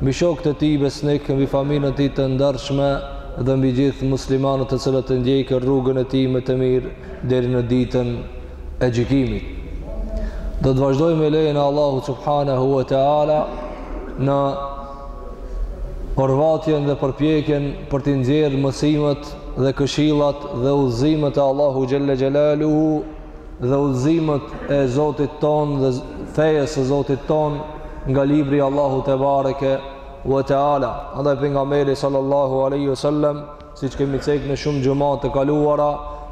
mbi shokët e tij besnik, mbi familjen e tij të ndershme dhe mbi gjithë muslimanët të cilët e ndjekën rrugën e tij me të mirë deri në ditën e gjykimit. Do të vazhdojmë me lejen e Allahu subhanahu wa ta'ala në orvatjen dhe përpjekjen për t'i nxjerrë mësimet dhe këshillat dhe udhëzimet e Allahu xhelle xhelaluhu dhe udhëzimet e Zotit tonë dhe fejes së Zotit tonë nga libri i Allahut te bareke ve teala andaj pejgamberi sallallahu alaihi wasallam siç kemi cek në shumë xhumat të kaluara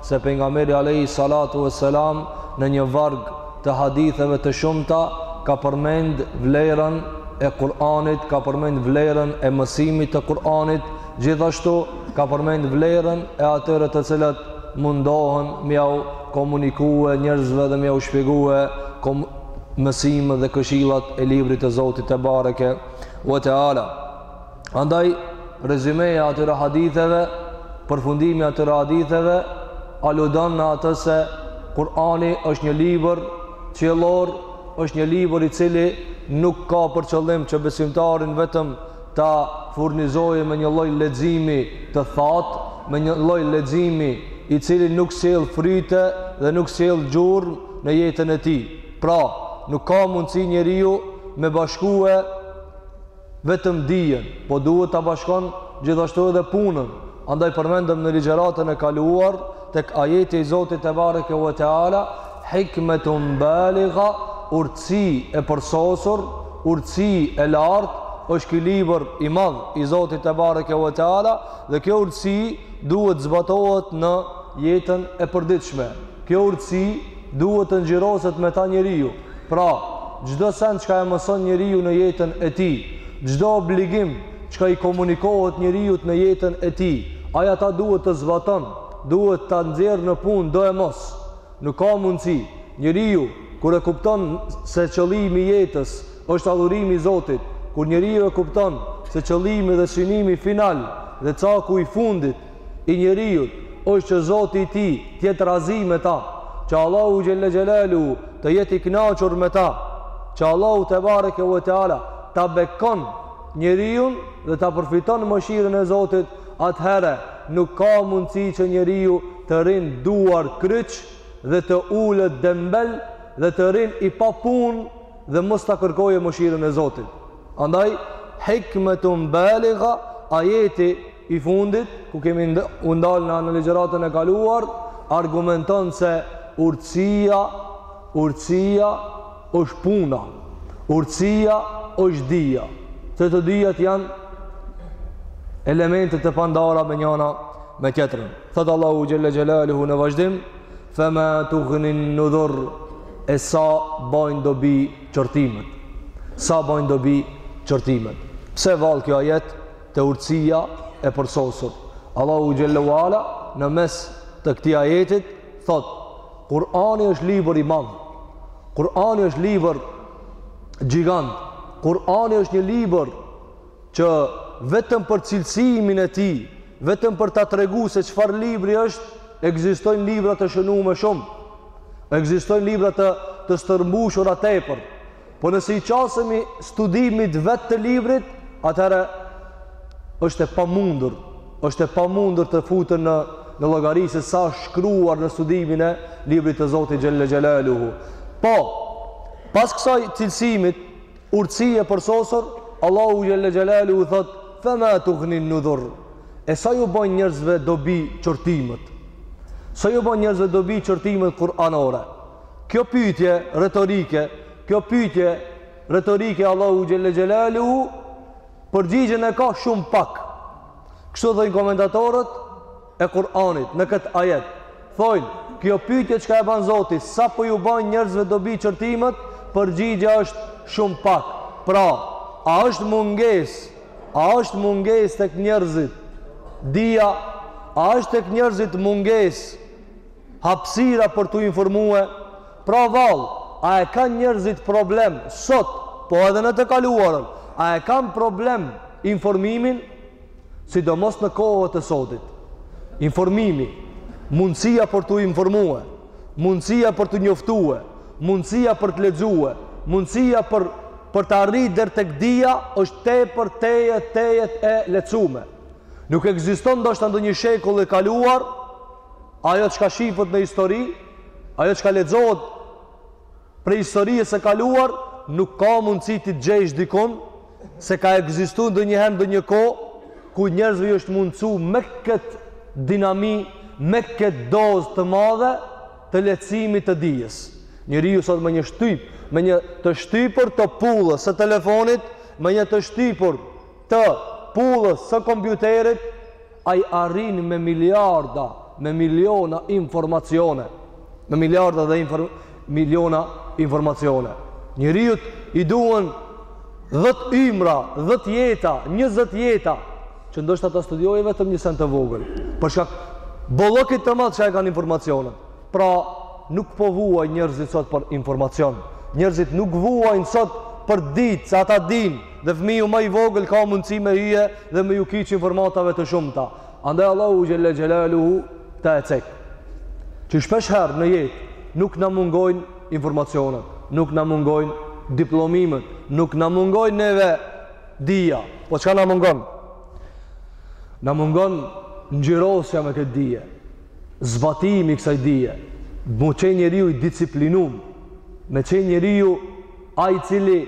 se pejgamberi alaihi salatu vesselam në një varg të haditheve të shumta ka përmend vlerën e Kur'anit ka përmend vlerën e mësimit të Kur'anit Gjithashtu ka përmend vlerën e atyre të cilët mundohen me jau komunikue njerëzve dhe me jau shpjegue mësimet dhe këshillat e librit të Zotit te bareke ve teala. Andaj rezumeja e atyre haditheve, përfundimi i atyre haditheve aludon në atë se Kur'ani është një libër qiellor, është një libër i cili nuk ka për qëllim që besimtarin vetëm ta furnizojë me një lloj leximi të thatë, me një lloj leximi i cili nuk sjell fryte dhe nuk sjell gjurmë në jetën e tij. Pra, nuk ka mundësi njeriu me bashkue vetëm dijen, po duhet ta bashkon gjithashtu edhe punën. Andaj përmendëm në ligjëratën e kaluar tek ajeti i Zotit te bareke ve teala hikmetun baligha urtësi e përsosur, urtësi e lartë është ky libër i madh i Zotit te bareke ve teala dhe kjo urtësi duhet të zbatohet në jetën e përditshme. Kjo urtësi duhet të ngjyroset me ta njeriu. Pra, çdo send çka e mëson njeriu në jetën e tij, çdo obligim çka i komunikohet njeriut në jetën e tij, ai ata duhet ta zbaton, duhet ta nxjerrë në punë doemos. Nuk ka mundësi. Njeriu, kur e kupton se qëllimi i jetës është adhurimi i Zotit, kur njeriu e kupton se qëllimi dhe synimi final dhe caku i fundit i njeriut është që Zoti i tij të jetë razi me ta, që Allahu xhelle xhelaluhu të jetë i kënaqur me ta, që Allahu tebareke ue teala ta bekon, njeriun dhe ta përfiton mëshirën e Zotit, atëherë nuk ka mundësi që njeriu të rrinë duarkryq dhe të ulet dembel dhe të rrinë i papunë dhe mos ta kërkojë mëshirën e Zotit. Andaj, hikmetun baligha, ajeti i fundit, ku kemi u ndal në ligjëratën e kaluar, argumenton se urtësia, urtësia është puna, urtësia është dija. Se të dyjat janë elemente të pandara me njëra me tjetërën. Thotë Allahu Xhelle Xhelaluhu në vazhdim, fema tugnin nudhur, e sa bajnë dobi qortimet. Sa bajnë dobi qortimet. Pse vallë ky ajet? Te urtësia e përsosur. Allahu xhelle ve ala në mes të këtij ajetit thotë Kur'ani është libër i madh. Kur'ani është libër gjigant. Kur'ani është një libër që vetëm për cilësimin e tij, vetëm për ta tregu se çfarë libri është, ekzistojnë libra të shënuar më shumë. Ekzistojnë libra të të stërmbushura tepër. Po nëse i qasemi studimit vetë të librit, atëherë është e pamundur, është e pamundur të futen në llogari se sa është shkruar në studimin e librit të Zotit Xhelle Xhelaluhu. Po, pas kësaj cilësimit, urtësi e përsosur, Allahu Xhelle Xhelaluhu thotë: "Fema tughnin nudhur." E sa ju bojnë njerëzve dobi qortimet? Sa ju bojnë njerëzve dobi qortimet kuranore? Kjo pyetje retorike, kjo pyetje retorike Allahu xhelle xhelaluhu përgjigjen e ka shumë pak. Kështu thonë komentatorët e Kur'anit në këtë ajet. Thonë, kjo pyetje çka e bën Zoti, sa po ju bajnë njerëzve dobi qortimet, përgjigja është shumë pak. Pra, a është mungesë, a është mungesë tek njerëzit? Dija, a është tek njerëzit mungesë? Hapësira për t'u informue, Pra vallë, a e kanë njerëzit problem sot, po edhe në të kaluarën, a e kanë problem informimin, sidomos në kohët e sodit. Informimi, mundësia për t'u informue, mundësia për t'u njoftue, mundësia për të lexue, mundësia për për të arrit deri tek dija është tepër tejet tejet e lehtësume. Nuk ekziston ndoshta ndonjë shekull i kaluar ajo çka shifet në histori, ajo çka lexohet prej historisë së kaluar, nuk ka mundësi ti të gjejsh dikun se ka ekzistu ndonjëherë ndonjë kohë ku njerëzve ju është mundësu me këtë dinami, me këtë dozë të madhe të lehtësimit të dijes. Njeriu sot me një shtyp, me një të shtypur të pullës së telefonit, me një të shtypur të pullës së kompjuterit, Ai arrin me miliarda, me miliona informacione, me miliarda dhe infor, miliona informacione. Njeriut i duhen dhet ymra, dhet jeta, njëzet jeta, që ndoshta ta studiojë vetëm një send të vogël, për shkak bollëkit të madh që e kanë informacionet. Pra, nuk po vuajnë njerëzit sot për informacion. Njerëzit nuk vuajnë sot për dije, se ata dinë dhe fëmija ma i vogël ka mundësi me hy dhe me ju qas informatave të shumta. Andaj Allahu xhelle xhelaluhu këta e cek. Që shpesh herë në jetë nuk na mungojnë informacionet, nuk na mungojnë diplomimet, nuk na mungojnë neve dija. Po çka na mungon? Na mungon xhirosja me këtë dije. zbatimi i kësaj dije, me qenë njeriu i disiplinum, me qenë njeriu ai i cili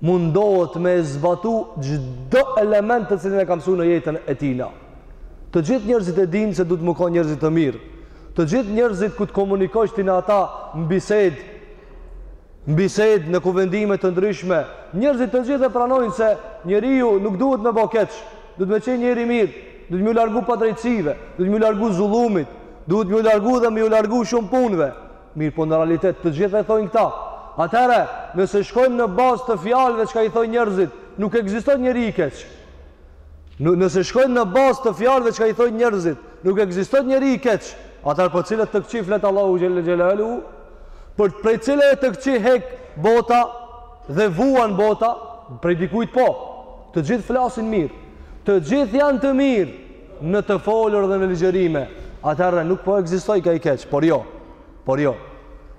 mundohet me e zbatu çdo element të cilin e ka msu në jetën e tina. Të gjithë njerëzit e dinë se duhet me kon njerëz të mirë. Të gjithë njerëzit kur të komunikosh ti me ata në bisedë, në bisedë, në kuvendime të ndryshme, njerëzit të gjithë e pranojnë se njeriu nuk duhet me bo keq, duhet me qenë njeri i mirë, Duhet me ju largu padrejtësive, duhet me ju largu zullumit, duhet me ju largu dhe me ju largu shumë punëve. Mirëpo në realitet të gjithë e thojnë këta. Atëherë, nëse shkojmë në bazë të fjalëve çka i thojnë njerëzit, nuk ekziston njeri i keq. Nëse shkojmë në bazë të fjalëve çka i thojnë njerëzit, nuk ekziston njeri i keq. Atëherë, për cilët të këqij flet Allahu xhelle xhelaluhu, për prej cilëve të këqij hek bota Dhe vuan bota, prej dikujt po. Të gjithë flasin mirë. Të gjithë janë të mirë në të folur dhe në ligjërime. Atëherë nuk po ekzistojka i keq, por jo. Por jo.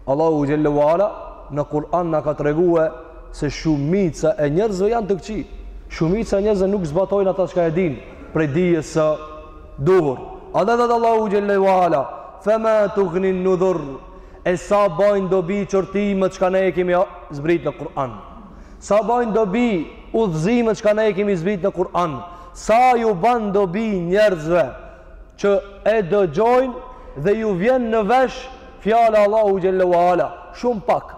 Allahu xhelle ue ala në Kur'an na ka treguar se shumica e njerëzve janë të këqij. Shumica e njerëzve nuk zbatojnë ata çka e dinë prej dijes së duhur. E tha Allahu xhelle ue ala, "Fema tughni an-nudhur" E sa bajnë dobi qortimet çka ne i kemi zbrit në Kur'an. Sa bajnë dobi udhëzimet çka ne i kemi zbrit në Kur'an. Sa ju ban dobi njerëzve që e dëgjojnë dhe ju vjen në vesh fjala Allahu xhelle ue ala. Shumë pak.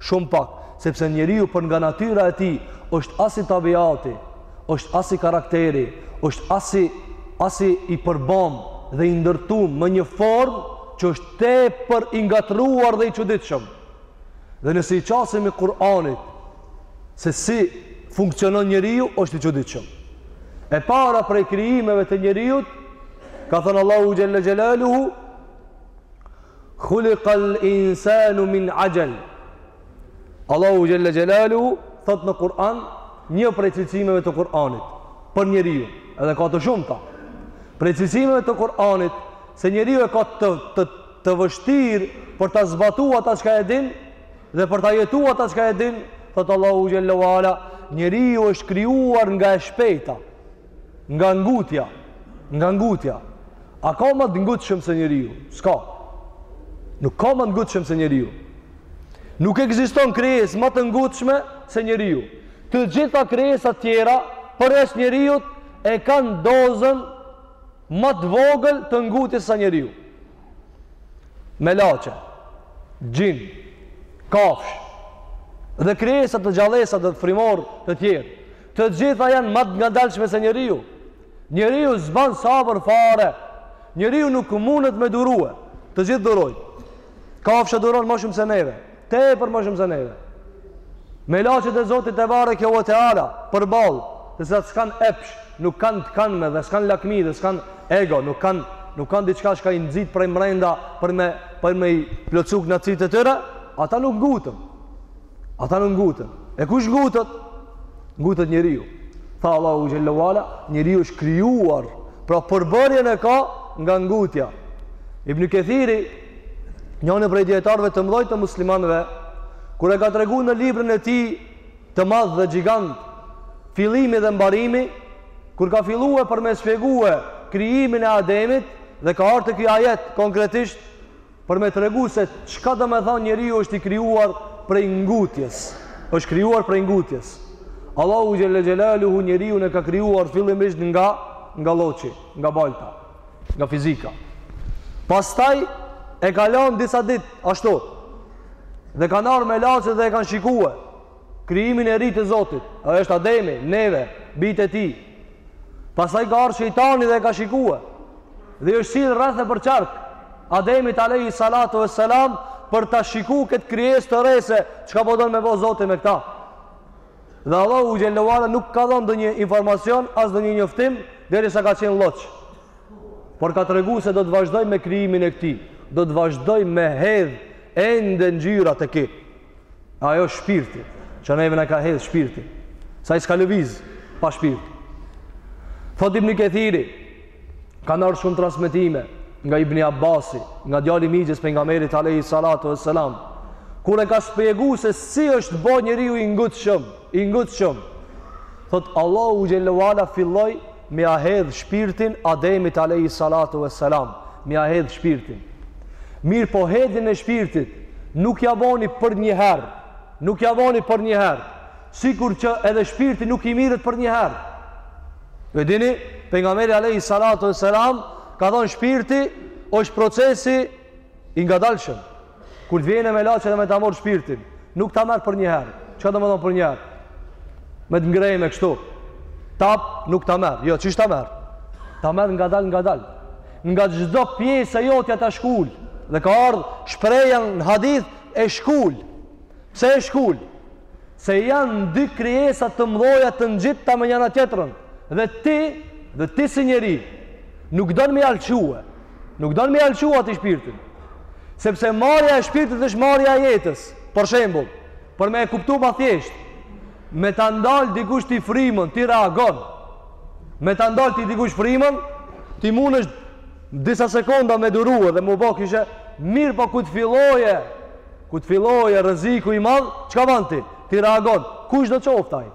Shumë pak, sepse njeriu për nga natyra e tij është asi tabiati, është asi karakteri, është as i as i i përbam dhe i ndërtuar në një formë që është tepër i ngatërruar dhe i çuditshëm. Dhe nëse i qasemi Kur'anit se si funksionon njeriu, është i çuditshëm. E para prej krijimeve të njeriut, ka thënë Allahu xhelle xhelaluhu, Khuliqal insanu min ajal. Allahu xhelle xhelaluhu thotë në Kur'an një prej cilësimeve të Kur'anit për njeriu, edhe ka të shumta. Prej cilësimeve të Kur'anit se njeriu e ka të të të vështirë për ta zbatu ata çka e din dhe për ta jetu ata çka e din, thotë Allahu xhelle ue ala, njeriu është krijuar nga e shpejta. Nga ngutja, nga ngutja. A ka ma të ngutshëm se njeriu? S'ka. Nuk ka ma të ngutshëm se njeriu. Nuk ekziston krijesë ma të ngutshme se njeriu. Të gjitha krijesat tjera përveç njeriut e kanë dozën ma të vogël të ngutjes se njeriu. Melaqe, xhin, kafshë dhe krijesa të gjallesa dhe frymorë të tjerë. Të gjitha janë ma të ngadalshme se njeriu. Njeriu s'ban sabër fare. Njeriu nuk mundet me durue. Të gjithë durojnë. Kafsha duron ma shumë se neve. Tepër ma shumë se neve. Melaqet e Zotit tebareke ue teala, përballë, të cilat s'kanë epsh, nuk kanë të kanme dhe s'kanë lakmi dhe s'kanë ego, nuk kanë nuk kanë diçka çka i nxit prej mrenda për me për me i plotësu kënaqësitë e tyre, ata nuk nguten. Ata nuk nguten. E kush ngutet? Ngutet njeriu. Tha Allahu xhelle ue ala, njeriu është krijuar, pra përbërjen e ka nga ngutja. Ibn Kathiri, njëri prej dijetarëve të mëdhaj të muslimanëve, kur e ka tregu në librin e tij të madh dhe gjigant, fillimi dhe mbarimi, kur ka fillue për me shpjegue krijimin e Ademit dhe ka ardhë ky ajet konkretisht Për me tregu se çka do me thanë njeriu është i krijuar prej ngutjes. është krijuar prej ngutjes. Allahu xhelle xhelaluhu njeriun e ka krijuar fillimisht nga, nga lloçi, nga balta, nga fizika. Pastaj e ka lanë disa ditë, ashtu, dhe kanë ardhë melaqet dhe e kanë shikue. krijimin e ri të Zotit, që është Ademi, neve, bijtë e tij. Pastaj ka ardhë shejtani dhe e ka shikue. Dhe i është sjellë rreth e përqark Ademit alayhi salatu wassalam për ta shiku këtë krijesë të re se çka po don me bo Zoti me këta. Dhe Allahu xhelle ue ala nuk ka dhanë ndonjë informacion as ndonjë njoftim derisa ka qenë lloç. Por ka tregu se do të vazhdojë me krijimin e këtij, do të vazhdojë me hedh ende ngjyra te ky. Ajo shpirti, që neve na ka hedhë shpirtin. Se ai s'ka lëviz pa shpirt. Thotë Ibni Kethiri, kanë ardhë shumë transmetime nga Ibni Abasi, nga djali i mixhës Pejgamberit alejhi salatu ve selam, kur e ka shpjegu se si është bo njeriu i ngutshëm, i ngutshëm, thotë Allahu xhelle ue ala filloi Me ia hedh shpirtin Ademit alejhi salatu ve selam me ia hedh shpirtin Mirëpo hedhjen e shpirtit Nuk ja boni për njëher Nuk ja boni për njëher Sikur që edhe shpirti nuk i mirret për njëher E dini Pejgamberi alejhi salatu ve selam Ka thonë shpirti është proces i ngadalshëm Kur të vjen melaçja me ta marr shpirtin, nuk ta merr për një herë. Çka do të thonë për një herë? Me të ngrejë me kështu. Tap nuk ta merr. Jo, çish ta merr? Ta merr ngadal ngadal. Nga çdo pjesë e jotja ta shkul. Dhe ka ardhur shprehja në hadith e shkul. Pse e shkul? Se janë dy krijesa të mëdha të ngjita me njëra tjetrën dhe ti dhe ti si njeri nuk don me ia lshue Nuk don me ia lshu ti shpirtin. Sepse marrja e shpirtit është marrja e jetës. Për shembull, për me e kuptu ma thjesht, me ta ndal dikush ti frimën, ti reagon. Me ta ndal ti dikush frimën, ti mundesh disa sekonda me durue dhe me u bo kishe mirë po kur të fillojë kur të fillojë rreziku i madh çka bën ti ti reagon kush do të qoftë ai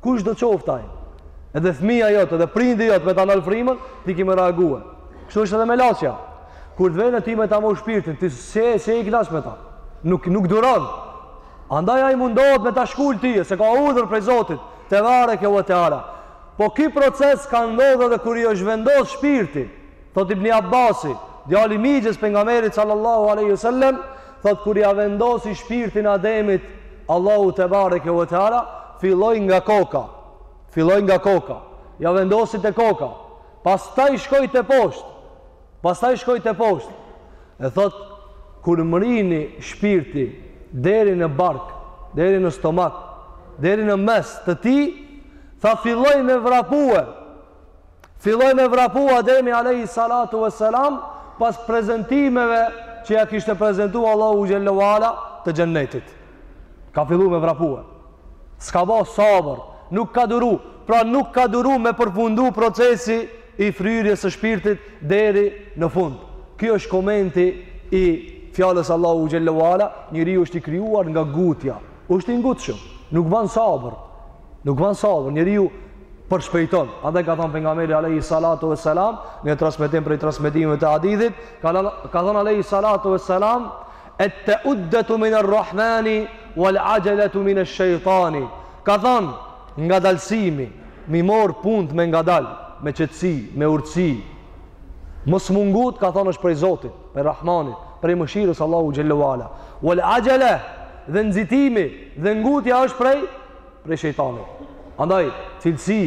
Kushdo qoftë ai? Edhe fëmija jot, edhe prindi jot me ta nal frimën, ti ki me reague. Kështu është edhe melaçja. Kur të vjen ty me ta morr shpirtin, ti s'e, s'e kënaqesh me ta. Nuk, nuk duron. Andaj ai mundohet me ta shkul ty, se ka urdhër prej Zotit, tebareke ve teala. Po ky proces ka ndodh edhe kur i është vendos shpirti, Thot Ibni Abasi, djali i mixhës pejgamberit sallallahu alaihi wasallam, thot kur ia vendosi shpirtin Ademit, Allahu tebareke ve teala, filloi nga koka. Filloi nga koka. Ja vendosi te koka. Pastaj shkoi teposhtë. Pastaj shkoi teposhtë. E thot kur mrini shpirti deri në bark, deri në stomak, deri në mes të tij, tha filloi me vrapue. Filloi me vrapu Ademi alayhi salatu wassalam pas prezantimeve që ja kishte prezantu Allahu xhel-le ve ala të xhennetit. Ka fillu me vrapue. S'ka ba sabër, nuk ka duru, pra nuk ka duru me përfundu procesi i fryrjes së shpirtit deri në fund. Ky është komenti i fjalës së Allahut xhel-le ve ala, njeriu është i krijuar nga ngutja. Është i ngutshëm, nuk ban sabër. Nuk ban sabër, njeriu përshpejton. Andaj ka thënë pejgamberi alayhi salatu vesselam në një transmetim prej transmetimeve të hadithit, ka thënë alayhi salatu vesselam at-tu'adatu min ar-rahmani wal-ajalatu min ash-shaytani. Ka thënë ngadalësimi, me i morr punt me ngadal, me qetësi, me urtësi. Mos m'u ngut ka thënë është prej Zotit, prej Rahmanit, prej mëshirës së Allahut xhel-le ve ala. Wal-ajala dhe nxitimi dhe ngutja është prej prej shejtanit. Andaj, cilësi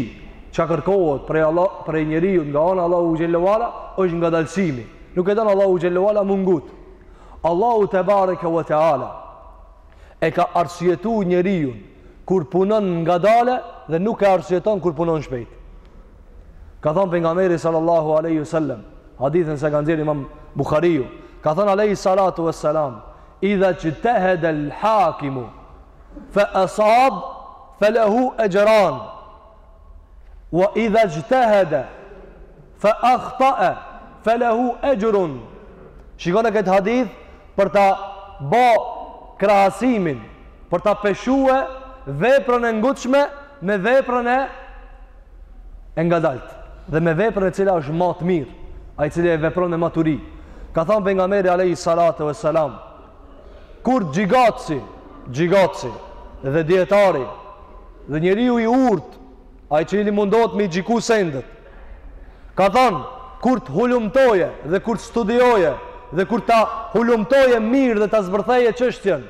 që kërkohet prej, Allah, prej njeriut nga ana e Allahut xhelle ve ala, është ngadalsimi. Nuk e don Allahu xhelle ve ala me u ngut. Allahu tebareke ve teala, e ka arsyetu njeriun kur punon ngadale dhe nuk e arsyeton kur punon shpejt. Ka thonë pejgamberi sallallahu aleyhi sallem, hadithin e ka nxjerrë imam Bukhariu, ka thonë aleyhi salatu e salam, idha ixhtehed el hakimu, fa asab fa lehu ajran wa idha ijtahada fa akhta fa lehu ajrun shikone këtë hadith për ta ba krahasimin për ta peshue veprën e ngutshme me veprën e e ngadalt dhe me veprën e cila është ma të mirë, ai i cili e vepron me maturi. Ka thanë pejgamberi alayhi salatu vesselam, Kur gjikatësi, gjikatësi dhe dietari dhe njeriu i urtë, ai i cili mundohet me i gjiku sendet, ka thanë, kur të hulumtoje dhe kur të studioje dhe kur ta hulumtoje mirë dhe ta zbërtheje çështjen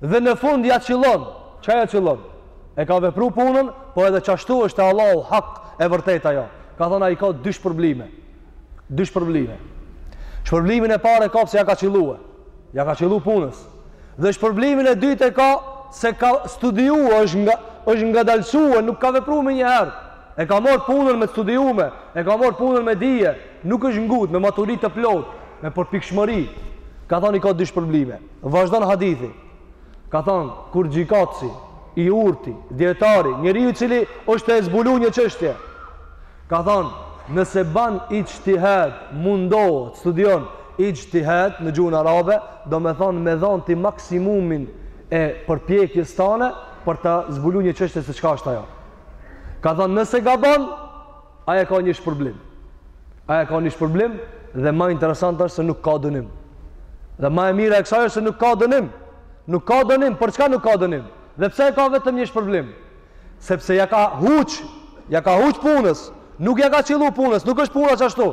dhe në fund ja qëllon, çka ja qëllon? E ka vepru punën, po edhe qashtu është te Allahu hak e vërtetë ajo. Ka thanë ai ka dy shpërblime. dy shpërblime. Shpërblimin e parë e ka pse ja ka qillue. Ja ka qillu punës. Dhe shpërblimin e dytë e ka se ka studiu, është nga është ngadalsue, nuk ka vepru menjëherë. E ka marr punën me studime, e ka marr punën me dije, nuk është ngut me maturi të plotë, me përpikshmëri. Ka thënë i ka dy shpërblime. Vazhdon hadithi. Ka thënë kur gjikatësi i urti, dietari, njeriu i cili është e zbulu një çështje, Ka thanë, nëse ban ixhtihad, mundohet, studion, ixhtihad në gjuhën arabe, domethanë me dhanë ti maksimumin e përpjekjes tane për ta zbulu një çështje se çka është ajo. Ka thanë, nëse gabon, ai e ka një shpërblim. Ai e ka një shpërblim dhe ma interesant është se nuk ka dënim. Dhe ma e mira e kësaj është se nuk ka dënim. Nuk ka dënim, për çka nuk ka dënim? Dhe pse e ka vetëm një shpërblim? Sepse ja ka huq, ja ka huq punës, nuk ja ka qillu punës, nuk është puna qashtu.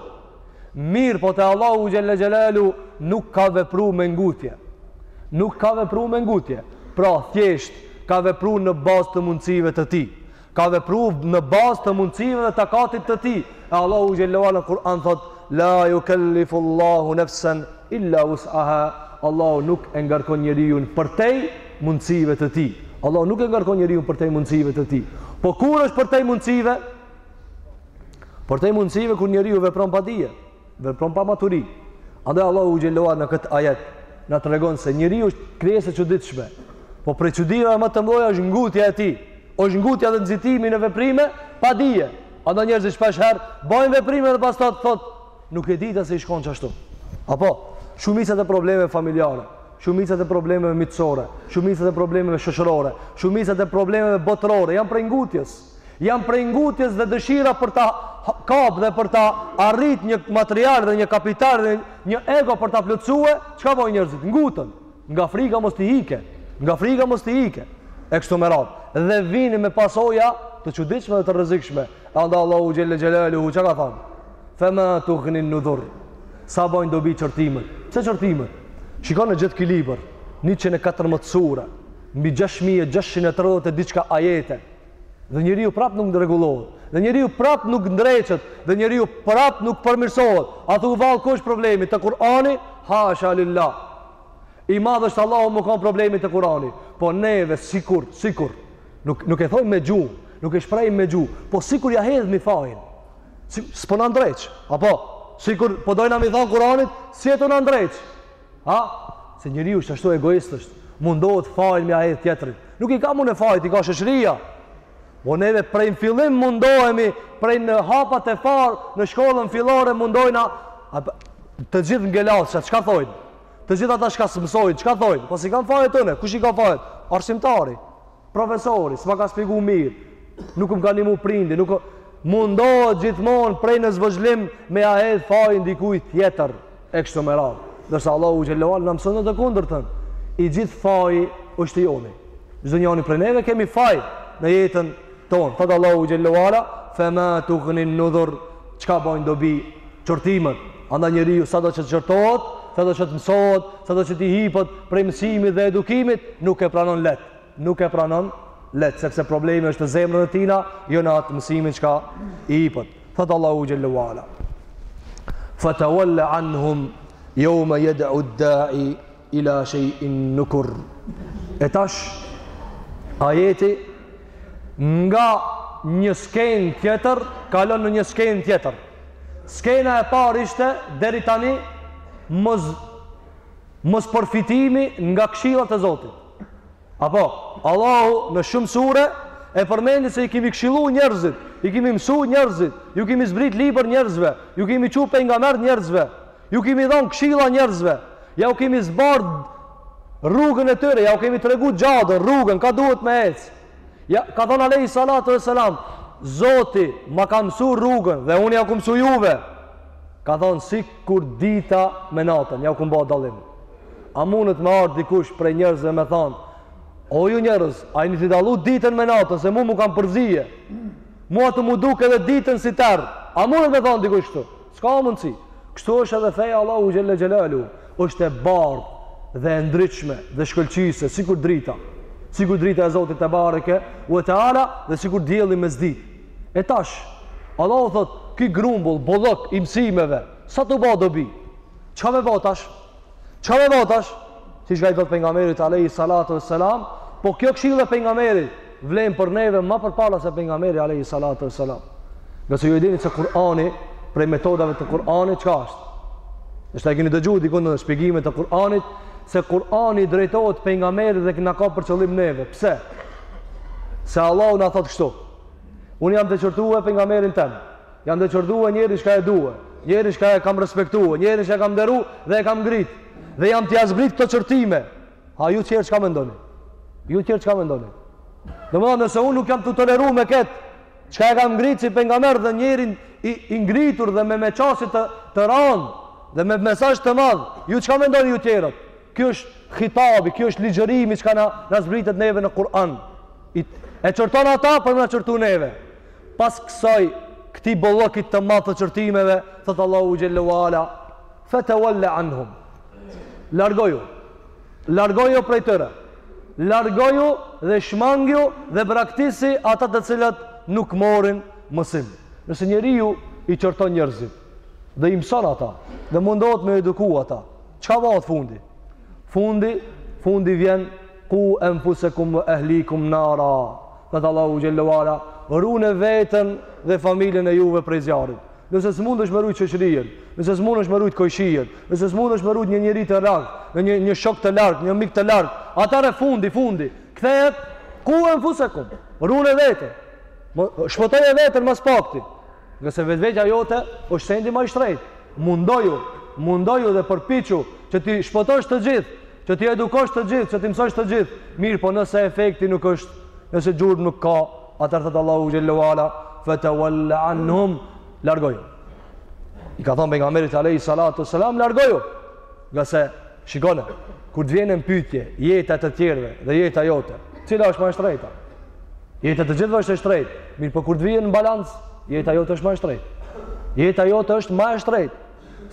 Mirëpo te Allahu xhelle xhelaluhu nuk ka vepru me ngutje. Nuk ka vepru me ngutje. Pra, thjesht, ka vepru në bazë të mundësive të tij. Ka vepru në bazë të mundësive dhe takatit të tij. E Allahu xhelle xhelaluhu në Kur'an thotë, La jukellifu Allahu nefsen illa vus'aha. Allahu nuk e ngarkon njeriun përtej, mundësive të tij. Allahu nuk e ngarkon njeriu përtej mundësive të tij. Po kur është përtej mundësive? Përtej mundësive kur njeriu vepron pa dije, vepron pa maturi. Andaj Allahu xhelle ue ala në këtë ajet na tregon se njeriu është krijesë e çuditshme. Po prej çudive më të mëdha është ngutja e tij. Është ngutja dhe nxitimi në veprime pa dije. Andaj njerëzit shpesh herë bëjnë veprime dhe pastaj thotë, nuk e dita se i shkon qashtu. Apo shumicat e problemeve familjare Shumicat e problemeve miqësore, shumicat e problemeve shoqërore, shumicat e problemeve botërore janë prej ngutjes. Janë prej ngutjes dhe dëshira për ta kap dhe për ta arrit një material dhe një kapital dhe një ego për ta plotësue, çka bojnë njerëzit? Ngutën. Nga frika mos t'i ike. Nga frika mos t'i ike. E kështu me radhë. Dhe vini me pasoja të çuditshme dhe të rrezikshme. Andaj Allahu xhelle xhelaluhu çka ka thanë? Fema tughnin nudhur. Sa bojn dobi qortimet? Pse qortimet? Shikoni gjithë ky libër, njëqind e katërmbëdhjetë sure, mbi gjashtë mijë e gjashtëqind e tridhjetë e diçka ajete, dhe njeriu prap nuk rregullohet, dhe njeriu prap nuk ndreqet, dhe njeriu prap nuk përmirësohet. A thu vallë ku është problemi? Te Kur'ani? Hasha lillah. I madh është Allahu me kon problemi te Kur'ani. Po neve sikur, sikur nuk nuk e thojmë me gjuhë, nuk e shprehim me gjuhë, po sikur ja hedhmi fajin. si, s'po na ndreq, apo, sikur po dojna me i thonë Kuranit, s'je tu na ndreq, a, se njeriu qashtu egoist është, mundohet fajin me ja hedh tjetrit, nuk i kam unë fajet, i ka shoqëria, O po neve prej në fillim mundohemi, prej në hapat e parë, në shkollën fillore mundohina, të gjithë ngelaçat, çka thojnë? Të gjithë ata çka s'mësojnë, çka thojnë? Po s'i kam fajet tëne, kush i ka fajet? Arsimtari. Profesori, s'ma ka spjegu mirë, nuk më ka nimu prindi, nuk o... Mundohet gjithmonë prej në zvogëlim me ja hedh fajin dikuj tjetër, e kështu me radhë. Ndërsa Allahu xhelle ue ala na mëson të kundërtën. I gjithë faji është i joni. Çdo njani prej neve kemi faj në jetën tonë. Thotë Allahu xhelle ue ala, fema tughnin nudhur, çka bojnë dobi qortimet. Anda njeriu sado që të qortohet, sado që të mësohet, sado që t'i ipet prej mësimit dhe edukimit, nuk e pranon leht. nuk e pranon leht, sepse problemi është në zemrën e tina, jo në atë mësimin çka i ipet. Thotë Allahu xhelle ue ala. Fetevel-le anhum, jevme jed'ud dai, ila shej'in nukur. E tash, ajeti, nga një skenë tjetër, kalon në një skenë tjetër. Skena e parë ishte, deri tani, mos, mos përfitimi nga kshilat e Zotit. Apo, Allahu në shumë sure e përmendi se i kemi këshillu njerëzit, i kemi mësu njerëzit, ju kemi zbrit libër njerëzve, ju kemi çu pengamerë njerëzve, ju kemi dhonë këshilla njerëzve, ja u kemi zbardh rrugën e tyre, ja u kemi tregu xhaden, rrugën, ka duhet me ecë, Ja, ka thënë Alehi Salatu e Selam, Zoti ma ka mësu rrugën dhe unë jau kum mësu juve. Ka thënë, sikur dita me natën, jau kum ba dallim. A mundet me ardhë dikush prej njerëzve me thënë, o ju njerëz, a jeni tu e dallu ditën me natën, se mu m'u kan përzie. Mu a tu m'u dukë edhe ditën si terr. A mundet me thënë dikush këtë? S'ka mundësi. Kështu është edhe feja e Allahut xhelle xhelaluhu, është e bardhë dhe e ndritshme dhe shkëlqyese, sikur drita. Sikur drita e Zotit tebareke ue teala dhe sikur dielli me zdritë. E tash, Allahu thot, ky grumbull, bollok i mësimeve, s'a tu ba dobi? Çka me ba tash? Çka me ba tash? Si çka i thotë pengamerit Alehi Salatu e Selam Po kjo këshillë e pengamerit Vlen për neve ma përpara se pengamerit Alehi Salatu e Selam Ngase ju e dini që Kur'ani Prej metodave të Kur'anit Çka është? Ndoshta e keni dëgju Dikun në shpjegimet e Kur'anit Se Kur'ani drejtohet pengamerit Dhe na ka për qëllim neve Pse? Se Allahu na thotë kështu Unë jam tu e qortue pengamerin tem Jam tu e qortue njerin çka e due, njerin çka e kam respektue, njerin çka e kam nderu dhe e kam ngrit. Dhe jam t'ia zbrit këto qortime. A ju tjerët çka mendoni? Ju tjerët çka mendoni? Domethënë nëse unë nuk jam tu toleru me këtë, çka e kam ngrit si pengamer dhe njerin i, i ngritur dhe me me qasje të, të randë dhe me mesazh të madh, ju çka mendoni ju tjerët? Kjo është hitabi, kjo është ligjërimi çka na, na zbritet neve në Kur'an. I, e qorton ata për me na qortu neve. pas kësaj këtij bollokit të madh të qortimeve thot Allahu xhelle ue ala fatawalla anhum largoju largoju prej tyre largoju dhe shmangju dhe braktisi ata të cilët nuk morin mësim nëse njeriu i qorton njerëzit dhe i mëson ata dhe mundohet me eduku ata çka bëhet fundi fundi fundi vjen ku enfusekum ve ehlikum nara thotë Allahu xhelle ue ala, rune veten dhe familjen e juve prej zjarit. Nëse s'mundesh me rujtë shoqërien, nëse s'mundesh me rujtë kojshien, nëse s'mundesh me rujtë një njeri të largët, një, një shok të largët, një mik të largët, atëhere fundi, fundi, kthehet, ku enfusekum, rune veten, shpëtoje veten ma s'pakti, Ngase vetvetja jote është sendi më i shtrejtë, mundoju, mundoju dhe përpiqu që t'i shpëtosh të gjithë, që t'i edukosh të gjithë, që t'i mësosh të gjithë. Mirëpo nëse efekti nuk është, nëse gjurmë nuk ka, atëherë thot Allahu xhelle ue ala, fatawalla anhum, largoju. I ka thënë pejgamberit alayhi salatu selam, largoju. Ngase Shikone, kur të vjen në pytje, jeta e të tjerëve dhe jeta jote, cila është ma e shtrejta? Jeta e të gjithëve është e shtrejtë, mirëpo kur të vjen në balancë, jeta jote është ma e shtrejtë. Jeta jote është ma e shtrejtë,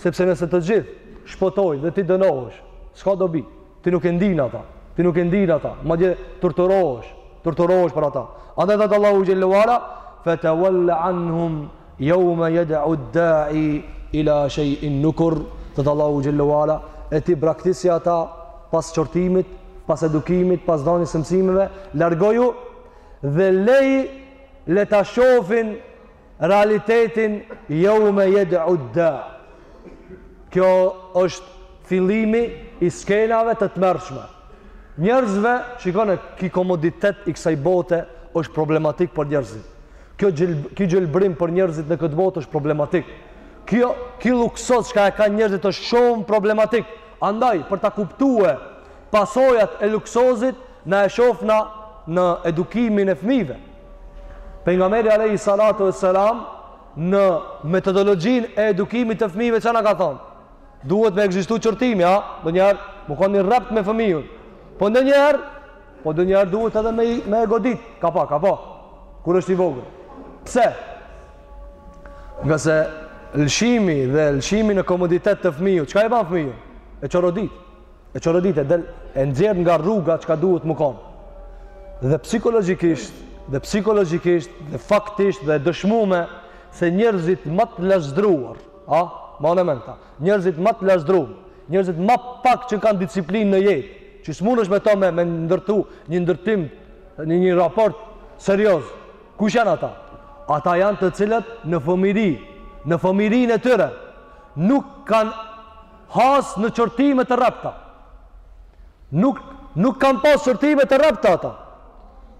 sepse nëse të gjithë shpëtojnë dhe ti dënohesh, s'ka dobi, ti nuk e ndin ata, ti nuk e ndin ata, madje torturohesh, torturohesh për ata. Andaj tha Allahu xhelle u ala, fe teuella anhum, Jaume jed'u da'i ila shay'in nukur, tha Allahu xhelle u ala, e ti braktisi ata pas qortimit, pas edukimit, pas dhënies së mësimeve, largoju dhe leji le ta shohin realitetin jaume jed'u da. Kjo është fillimi i skenave të tmerrshme. Njerëzve, shikone, ky komoditet i kësaj bote është problematik për njerëzit. Ky gjelb, ky gjelbrim për njerëzit në këtë botë është problematik. Kjo, ky luksoz që e kanë njerëzit është shumë problematik. Andaj, për ta kuptue pasojat e luksozit, na e shofna në edukimin e fmive. Pejgamberi alejhi salatu ue selam, në metodologjinë e edukimit të fmive, çka na ka thonë? Duhet me ekzistu qortimi, a? Ndonjëherë m'u kon i rreptë me fëmijun. Po ndonjëherë, Po ndonjëherë duhet edhe me, me e godit, kapak, apo? Kur është i vogër. Pse? Ngase lëshimi dhe lëshimi në komoditet të fëmijut, çka e ban fëmijun? E çorodit. E çorodit e del, e nxjerr nga rruga çka duhet m'u kon. Dhe psikologikisht, dhe psikologikisht, dhe faktisht, e dëshmume, se njerëzit ma të lazdruar, a? Ma n'men ta. njerëzit ma të lazdrum, njerëzit ma pak që kanë disiplinë në jetë, që s'munesh me ta me, me ndërtu një ndërtim, një, një raport serioz. Kush janë ata? Ata janë të cilët në fëmiri, në fëmirinë e tyre, nuk kanë hasë në qortime të rrepta. Nuk, nuk kanë pasë qortime të rrepta ata.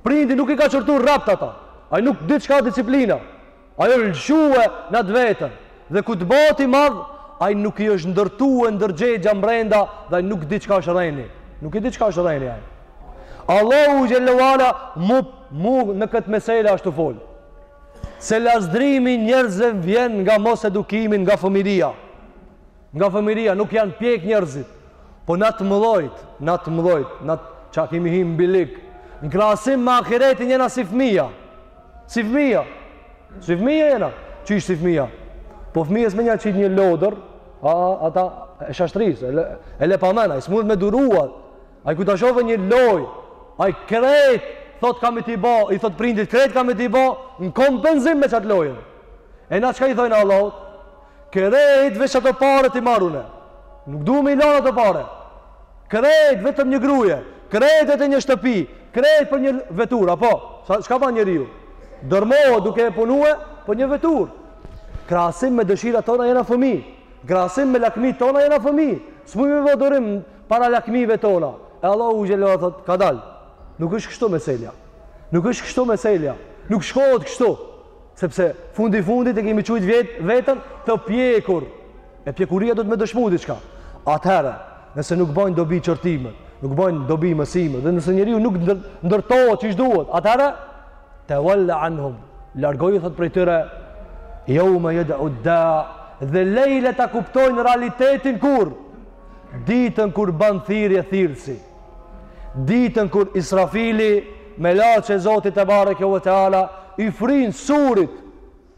Prindi nuk i ka qortu rreptë ata. Ai nuk di çka disiplina. Ai o lëshue në të veten, dhe kur të bohet i madh, ai nuk i është ndërtue ndërgjegja mbrenda dhe ai nuk di çka është rreni. Nuk e di çka është rreni ai. Allahu xhelle u ala mu mu në këtë mesele ashtu fol. Se lazdrimi i njerëzve vjen nga mosedukimi nga fëmiria. Nga fëmiria nuk janë pjek njerëzit. Po na të mdhojt, na të mdhojt, na çka kemi hi n'bylyk, në krahasim me ahiretin jena si fëmija. Si fëmija. Si fëmija jena. Qysh si fëmija. Po fëmijës me ia qitë një lodër, a, ata e shastis, e le, e le pa men, ai s'munet me duru. Ai kur ta shofë një loj, ai krejt, thot kam me t'i ba, i thot prindit, krejt kam me t'i ba, në kompenzim me qatë lojën. E na çka i thojna Allahut? Krejt veç ato pare t'i marr unë. Nuk duhet me i lan ato pare. Krejt vetëm një gruje. Krejt vetëm një shtëpi. Krejt për një veturë. A po, çka ban njeriu? Dërmohet duke e punue për një veturë. Krahasim me dëshirat tona jena fëmi. Krahasim me lakmi tona jena fëmi. S'mujmë me bo durim para lakmive tona. E Allahu xhele ve ala thot, kadalë. Nuk është kështu meselja. Nuk është kështu meselja. Nuk shkohet kështu. Sepse fundi i fundit e kemi quajt vetveten të pjekur. E pjekuria duhet me dëshmu diçka. Atëherë, nëse nuk bajnë dobi qortimet, nuk bajnë dobi mësimet, dhe nëse njeriu nuk ndërtohet siç duhet, atëherë tewalla anhum. Largoju thot prej tyre yawma yad'u da dhe lej le ta kuptojnë realitetin kur ditën kur ban thirrje thirrësi. Ditën kur Israfili melaqe e Zotit tebareke ve teala, i fryn surit.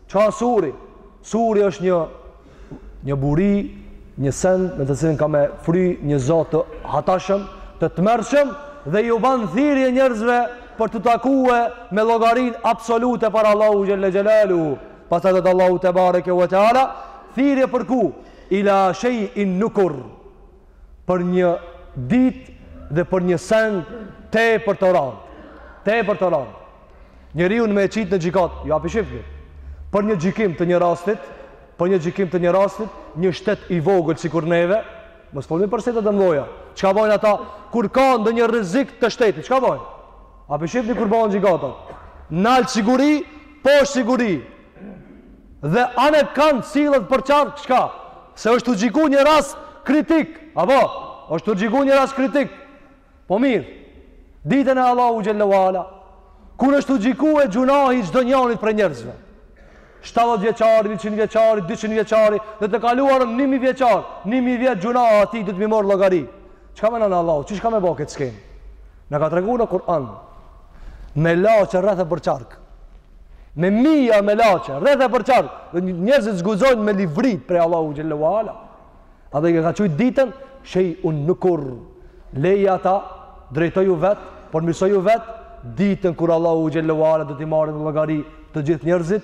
Çka suri? Suri është një, një buri, një send në të cilin ka me fry një zo të hatashëm, të tmerrshëm, dhe ju ban thirrje njerëzve për t'u takue me llogarinë absolute para Allahut xhele xhelaluhu. Pastaj thotë Allahu tebareke ve teala, thirrje për ku? Ila shejin nukur. për një ditë dhe për një send tepër të randë. Tepër të randë. Njeriun me e qitë në gjykatë, ja a p'i shifni për një gjykim të një rastit, për një gjykim të një rastit, një shtet i vogël sikur neve, mos folmi për shtetet e mdhaja, çka bojnë ata, kur ka ndonjë rrezik të shtetit, çka bojnë? A p'i shifni kur bojnë gjykatat, nalt siguri, poshtë siguri, Dhe anekand sillet përqark, çka? Se është tu gjyku një rast kritik, apo? Është tu gjyku një rast kritik. Po mirë, ditën e Allahut xhele ve ala, kur është tu gjykue gjynahi i çdo njanit prej njerëzve, 70 vjeçari, 100 vjeçari, 200 vjeçari, dhe të kaluarën 1000 vjeçar, 1000 vjet gjynah atij duhet me i mor llogari. Çka menon, Allahu qysh ka me bo këtë skenë? Na ka tregu në Kur'an melaqe rreth e përqark. Me mija melaqe rreth e përqark dhe njerëzit s'guxojnë me livrit prej Allahut xhele ve ala. Edhe e ka quajt ditën shejun nukur. Lej ata, drejtoju vet, përmirësoju vet ditën kur Allahu xhele ve ala do t'i marrë në llogari të gjithë njerëzit,